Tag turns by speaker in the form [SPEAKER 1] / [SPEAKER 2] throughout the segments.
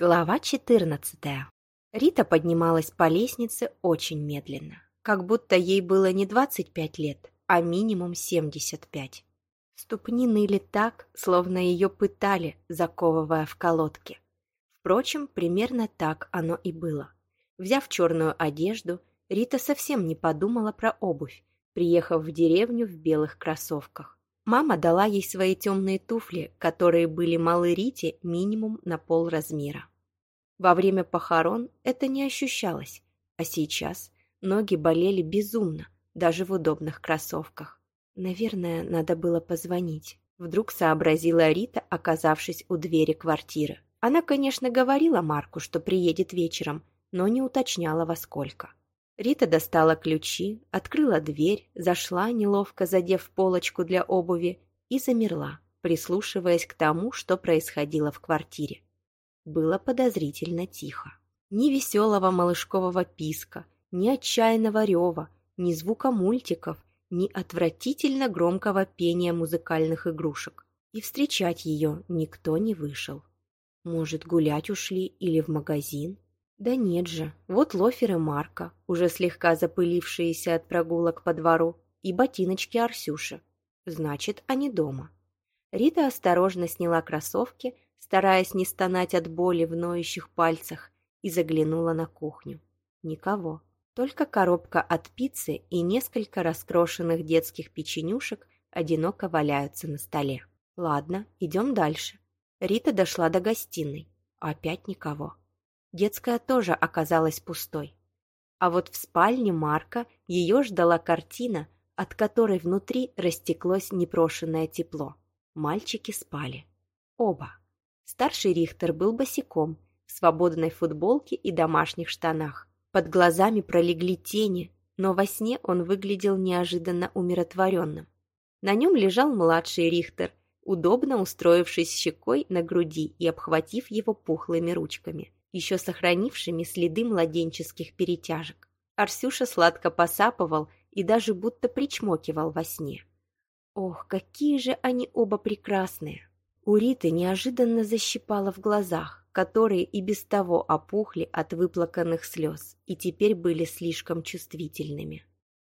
[SPEAKER 1] Глава 14. Рита поднималась по лестнице очень медленно, как будто ей было не 25 лет, а минимум 75. Ступни ныли так, словно ее пытали, заковывая в колодки. Впрочем, примерно так оно и было. Взяв черную одежду, Рита совсем не подумала про обувь, приехав в деревню в белых кроссовках. Мама дала ей свои темные туфли, которые были малы Рите минимум на пол размера. Во время похорон это не ощущалось, а сейчас ноги болели безумно, даже в удобных кроссовках. Наверное, надо было позвонить. Вдруг сообразила Рита, оказавшись у двери квартиры. Она, конечно, говорила Марку, что приедет вечером, но не уточняла во сколько. Рита достала ключи, открыла дверь, зашла, неловко задев полочку для обуви, и замерла, прислушиваясь к тому, что происходило в квартире. Было подозрительно тихо. Ни веселого малышкового писка, ни отчаянного рева, ни звука мультиков, ни отвратительно громкого пения музыкальных игрушек. И встречать ее никто не вышел. Может, гулять ушли или в магазин? Да нет же, вот лоферы Марка, уже слегка запылившиеся от прогулок по двору, и ботиночки Арсюши. Значит, они дома. Рита осторожно сняла кроссовки, стараясь не стонать от боли в ноющих пальцах, и заглянула на кухню. Никого. Только коробка от пиццы и несколько раскрошенных детских печенюшек одиноко валяются на столе. Ладно, идем дальше. Рита дошла до гостиной. Опять никого. Детская тоже оказалась пустой. А вот в спальне Марка ее ждала картина, от которой внутри растеклось непрошенное тепло. Мальчики спали. Оба. Старший Рихтер был босиком, в свободной футболке и домашних штанах. Под глазами пролегли тени, но во сне он выглядел неожиданно умиротворенным. На нем лежал младший Рихтер, удобно устроившись щекой на груди и обхватив его пухлыми ручками, еще сохранившими следы младенческих перетяжек. Арсюша сладко посапывал и даже будто причмокивал во сне. Ох, какие же они оба прекрасные! У Риты неожиданно защипало в глазах, которые и без того опухли от выплаканных слез и теперь были слишком чувствительными.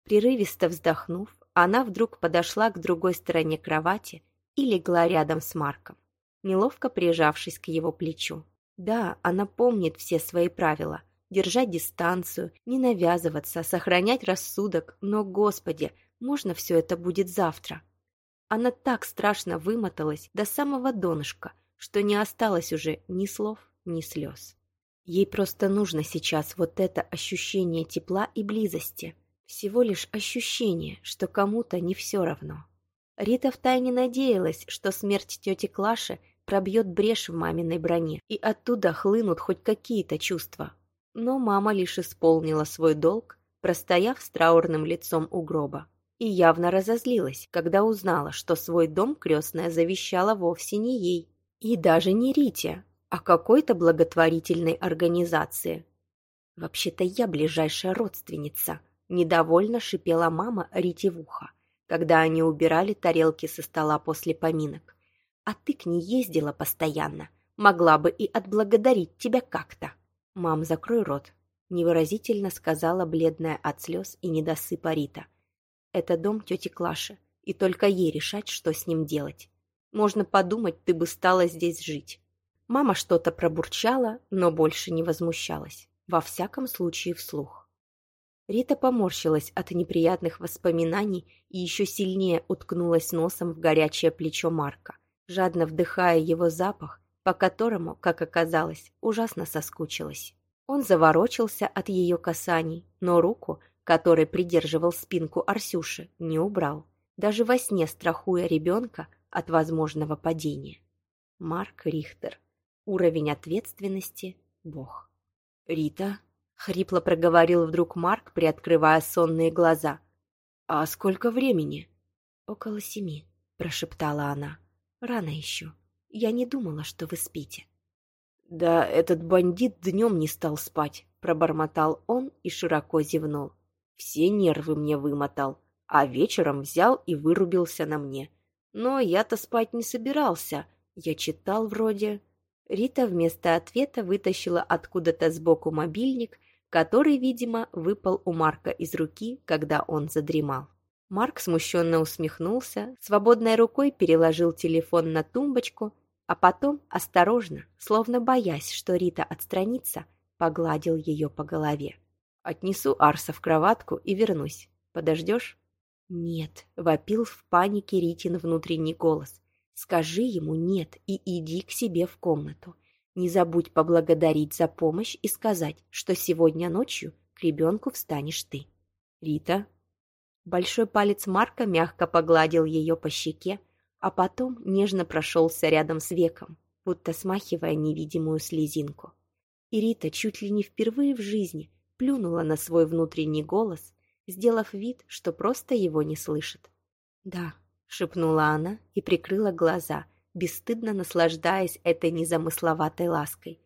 [SPEAKER 1] Прерывисто вздохнув, она вдруг подошла к другой стороне кровати и легла рядом с Марком, неловко прижавшись к его плечу. Да, она помнит все свои правила – держать дистанцию, не навязываться, сохранять рассудок, но, Господи, можно все это будет завтра – она так страшно вымоталась до самого донышка, что не осталось уже ни слов, ни слез. Ей просто нужно сейчас вот это ощущение тепла и близости. Всего лишь ощущение, что кому-то не все равно. Рита втайне надеялась, что смерть тети Клаши пробьет брешь в маминой броне, и оттуда хлынут хоть какие-то чувства. Но мама лишь исполнила свой долг, простояв с траурным лицом у гроба и явно разозлилась, когда узнала, что свой дом крестная завещала вовсе не ей. И даже не Рите, а какой-то благотворительной организации. «Вообще-то я ближайшая родственница», – недовольно шипела мама Рите в ухо, когда они убирали тарелки со стола после поминок. «А ты к ней ездила постоянно. Могла бы и отблагодарить тебя как-то». «Мам, закрой рот», – невыразительно сказала бледная от слез и недосыпа Рита – это дом тети Клаши, и только ей решать, что с ним делать. Можно подумать, ты бы стала здесь жить. Мама что-то пробурчала, но больше не возмущалась. Во всяком случае, вслух. Рита поморщилась от неприятных воспоминаний и еще сильнее уткнулась носом в горячее плечо Марка, жадно вдыхая его запах, по которому, как оказалось, ужасно соскучилась. Он заворочился от ее касаний, но руку, который придерживал спинку Арсюши, не убрал, даже во сне страхуя ребенка от возможного падения. Марк Рихтер. Уровень ответственности – Бог. «Рита?» – хрипло проговорил вдруг Марк, приоткрывая сонные глаза. «А сколько времени?» «Около семи», – прошептала она. «Рано еще. Я не думала, что вы спите». «Да этот бандит днем не стал спать», – пробормотал он и широко зевнул. Все нервы мне вымотал, а вечером взял и вырубился на мне. Но я-то спать не собирался. Я читал вроде... Рита вместо ответа вытащила откуда-то сбоку мобильник, который, видимо, выпал у Марка из руки, когда он задремал. Марк смущенно усмехнулся, свободной рукой переложил телефон на тумбочку, а потом, осторожно, словно боясь, что Рита отстранится, погладил ее по голове. «Отнесу Арса в кроватку и вернусь. Подождешь?» «Нет», — вопил в панике Ритин внутренний голос. «Скажи ему нет и иди к себе в комнату. Не забудь поблагодарить за помощь и сказать, что сегодня ночью к ребенку встанешь ты». «Рита?» Большой палец Марка мягко погладил ее по щеке, а потом нежно прошелся рядом с веком, будто смахивая невидимую слезинку. И Рита чуть ли не впервые в жизни плюнула на свой внутренний голос, сделав вид, что просто его не слышит. «Да», — шепнула она и прикрыла глаза, бесстыдно наслаждаясь этой незамысловатой лаской.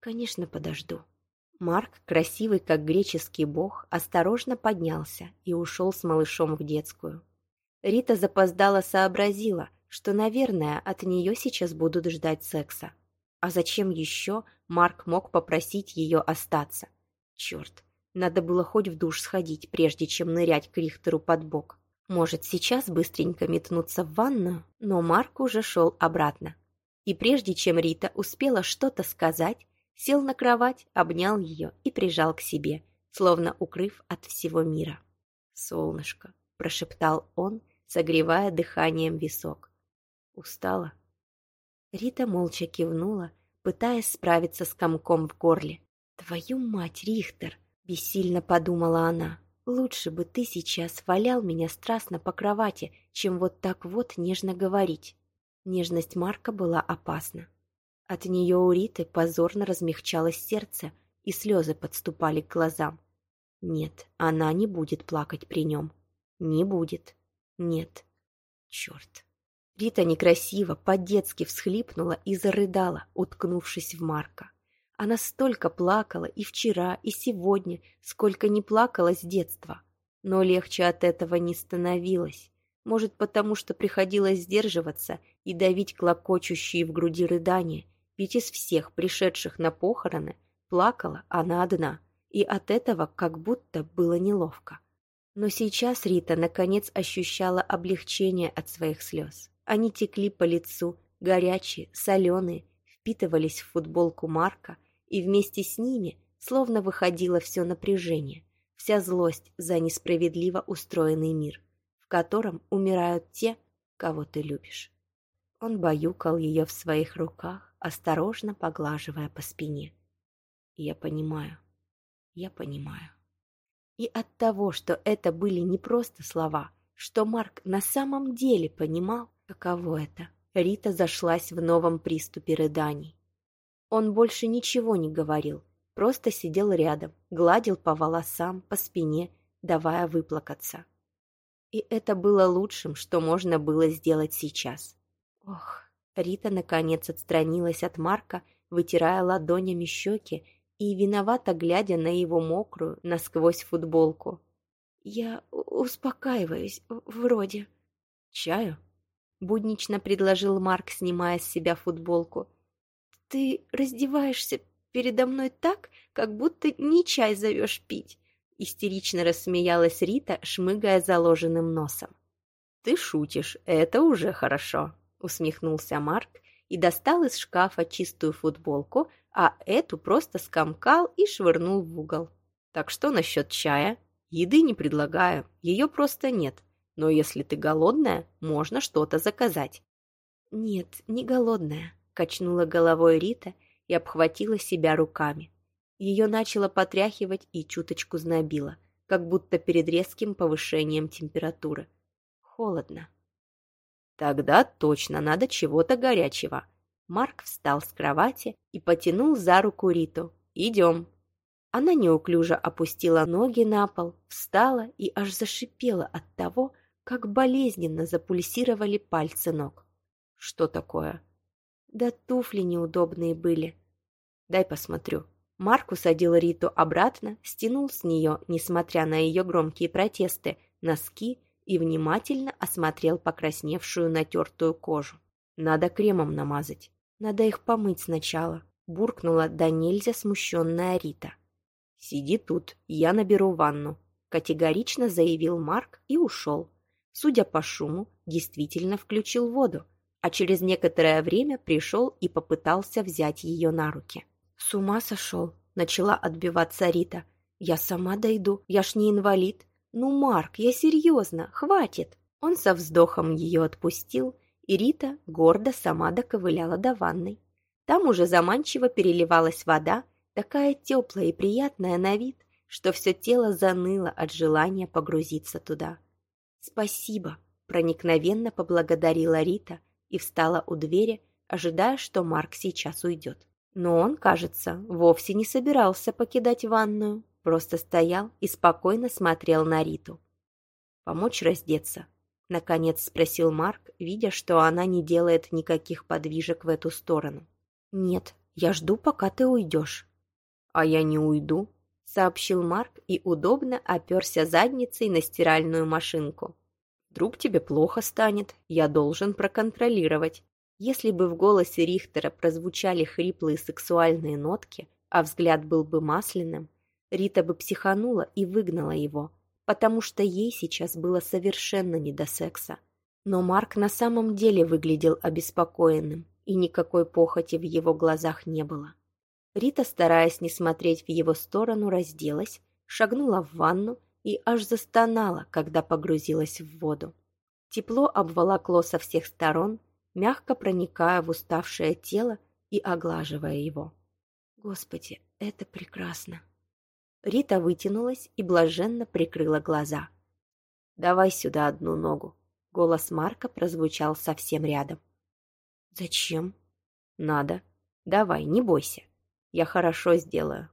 [SPEAKER 1] «Конечно, подожду». Марк, красивый как греческий бог, осторожно поднялся и ушел с малышом в детскую. Рита запоздала сообразила, что, наверное, от нее сейчас будут ждать секса. А зачем еще Марк мог попросить ее остаться? Черт, надо было хоть в душ сходить, прежде чем нырять к Рихтеру под бок. Может, сейчас быстренько метнуться в ванную, но Марк уже шел обратно. И прежде чем Рита успела что-то сказать, сел на кровать, обнял ее и прижал к себе, словно укрыв от всего мира. «Солнышко», — прошептал он, согревая дыханием висок. «Устала?» Рита молча кивнула, пытаясь справиться с комком в горле. «Твою мать, Рихтер!» — бессильно подумала она. «Лучше бы ты сейчас валял меня страстно по кровати, чем вот так вот нежно говорить». Нежность Марка была опасна. От нее у Риты позорно размягчалось сердце, и слезы подступали к глазам. Нет, она не будет плакать при нем. Не будет. Нет. Черт. Рита некрасиво, по-детски всхлипнула и зарыдала, уткнувшись в Марка. Она столько плакала и вчера, и сегодня, сколько не плакала с детства. Но легче от этого не становилось. Может, потому что приходилось сдерживаться и давить клокочущие в груди рыдания, ведь из всех пришедших на похороны плакала она одна, и от этого как будто было неловко. Но сейчас Рита наконец ощущала облегчение от своих слез. Они текли по лицу, горячие, соленые, впитывались в футболку Марка, и вместе с ними словно выходило все напряжение, вся злость за несправедливо устроенный мир, в котором умирают те, кого ты любишь. Он баюкал ее в своих руках, осторожно поглаживая по спине. «Я понимаю, я понимаю». И от того, что это были не просто слова, что Марк на самом деле понимал, каково это, Рита зашлась в новом приступе рыданий. Он больше ничего не говорил, просто сидел рядом, гладил по волосам, по спине, давая выплакаться. И это было лучшим, что можно было сделать сейчас. Ох, Рита наконец отстранилась от Марка, вытирая ладонями щеки и виновато глядя на его мокрую насквозь футболку. «Я успокаиваюсь, вроде». «Чаю?» — буднично предложил Марк, снимая с себя футболку. «Ты раздеваешься передо мной так, как будто не чай зовешь пить», — истерично рассмеялась Рита, шмыгая заложенным носом. «Ты шутишь, это уже хорошо», — усмехнулся Марк и достал из шкафа чистую футболку, а эту просто скомкал и швырнул в угол. Так что насчет чая? Еды не предлагаю, ее просто нет. Но если ты голодная, можно что-то заказать. Нет, не голодная, качнула головой Рита и обхватила себя руками. Ее начало потряхивать и чуточку знобило, как будто перед резким повышением температуры. Холодно. Тогда точно надо чего-то горячего. Марк встал с кровати и потянул за руку Риту. «Идем». Она неуклюже опустила ноги на пол, встала и аж зашипела от того, как болезненно запульсировали пальцы ног. «Что такое?» «Да туфли неудобные были». «Дай посмотрю». Марк усадил Риту обратно, стянул с нее, несмотря на ее громкие протесты, носки и внимательно осмотрел покрасневшую натертую кожу. «Надо кремом намазать». Надо их помыть сначала, буркнула да нельзя смущенная Рита. «Сиди тут, я наберу ванну», — категорично заявил Марк и ушел. Судя по шуму, действительно включил воду, а через некоторое время пришел и попытался взять ее на руки. «С ума сошел!» — начала отбиваться Рита. «Я сама дойду, я ж не инвалид. Ну, Марк, я серьезно, хватит!» Он со вздохом ее отпустил, и Рита гордо сама доковыляла до ванной. Там уже заманчиво переливалась вода, такая теплая и приятная на вид, что все тело заныло от желания погрузиться туда. «Спасибо», — проникновенно поблагодарила Рита и встала у двери, ожидая, что Марк сейчас уйдет. Но он, кажется, вовсе не собирался покидать ванную, просто стоял и спокойно смотрел на Риту. «Помочь раздеться?» — наконец спросил Марк, видя, что она не делает никаких подвижек в эту сторону. «Нет, я жду, пока ты уйдешь». «А я не уйду», — сообщил Марк и удобно оперся задницей на стиральную машинку. «Вдруг тебе плохо станет, я должен проконтролировать». Если бы в голосе Рихтера прозвучали хриплые сексуальные нотки, а взгляд был бы масляным, Рита бы психанула и выгнала его, потому что ей сейчас было совершенно не до секса. Но Марк на самом деле выглядел обеспокоенным, и никакой похоти в его глазах не было. Рита, стараясь не смотреть в его сторону, разделась, шагнула в ванну и аж застонала, когда погрузилась в воду. Тепло обволокло со всех сторон, мягко проникая в уставшее тело и оглаживая его. Господи, это прекрасно. Рита вытянулась и блаженно прикрыла глаза. «Давай сюда одну ногу». Голос Марка прозвучал совсем рядом. «Зачем?» «Надо. Давай, не бойся. Я хорошо сделаю».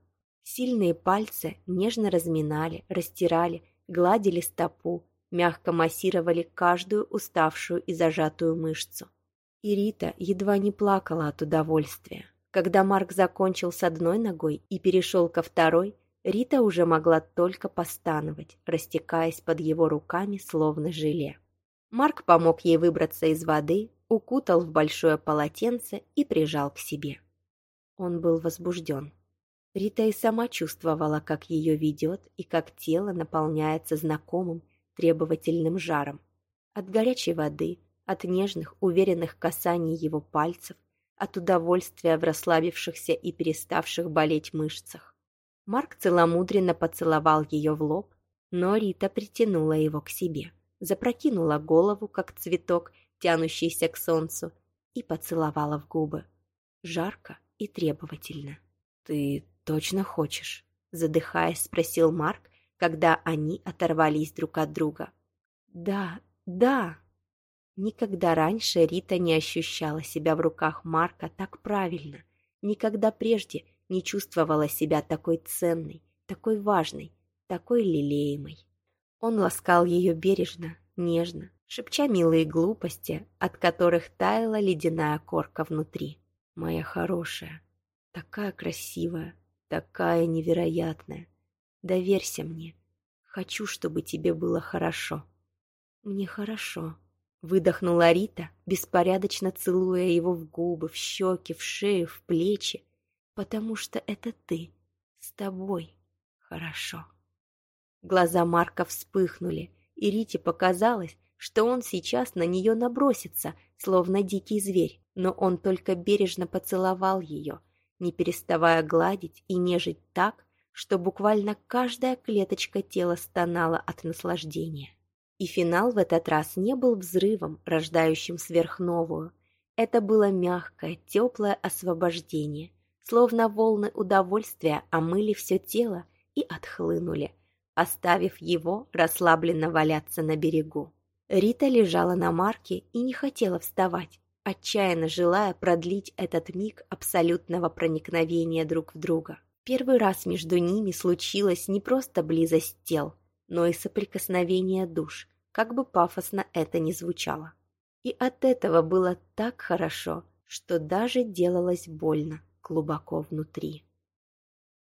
[SPEAKER 1] Сильные пальцы нежно разминали, растирали, гладили стопу, мягко массировали каждую уставшую и зажатую мышцу. И Рита едва не плакала от удовольствия. Когда Марк закончил с одной ногой и перешел ко второй, Рита уже могла только постановать, растекаясь под его руками, словно желе. Марк помог ей выбраться из воды, укутал в большое полотенце и прижал к себе. Он был возбужден. Рита и сама чувствовала, как ее ведет и как тело наполняется знакомым требовательным жаром. От горячей воды, от нежных, уверенных касаний его пальцев, от удовольствия в расслабившихся и переставших болеть мышцах. Марк целомудренно поцеловал ее в лоб, но Рита притянула его к себе, запрокинула голову, как цветок, тянущийся к солнцу, и поцеловала в губы. Жарко и требовательно. «Ты точно хочешь?» Задыхаясь, спросил Марк, когда они оторвались друг от друга. «Да, да!» Никогда раньше Рита не ощущала себя в руках Марка так правильно. Никогда прежде не чувствовала себя такой ценной, такой важной, такой лелеемой. Он ласкал ее бережно, нежно, шепча милые глупости, от которых таяла ледяная корка внутри. «Моя хорошая, такая красивая, такая невероятная. Доверься мне. Хочу, чтобы тебе было хорошо». «Мне хорошо», — выдохнула Рита, беспорядочно целуя его в губы, в щеки, в шею, в плечи, «потому что это ты, с тобой хорошо». Глаза Марка вспыхнули, и Рите показалось, что он сейчас на нее набросится, словно дикий зверь, но он только бережно поцеловал ее, не переставая гладить и нежить так, что буквально каждая клеточка тела стонала от наслаждения. И финал в этот раз не был взрывом, рождающим сверхновую. Это было мягкое, теплое освобождение, словно волны удовольствия омыли все тело и отхлынули, оставив его расслабленно валяться на берегу. Рита лежала на марке и не хотела вставать, отчаянно желая продлить этот миг абсолютного проникновения друг в друга. Первый раз между ними случилась не просто близость тел, но и соприкосновение душ, как бы пафосно это ни звучало. И от этого было так хорошо, что даже делалось больно глубоко внутри.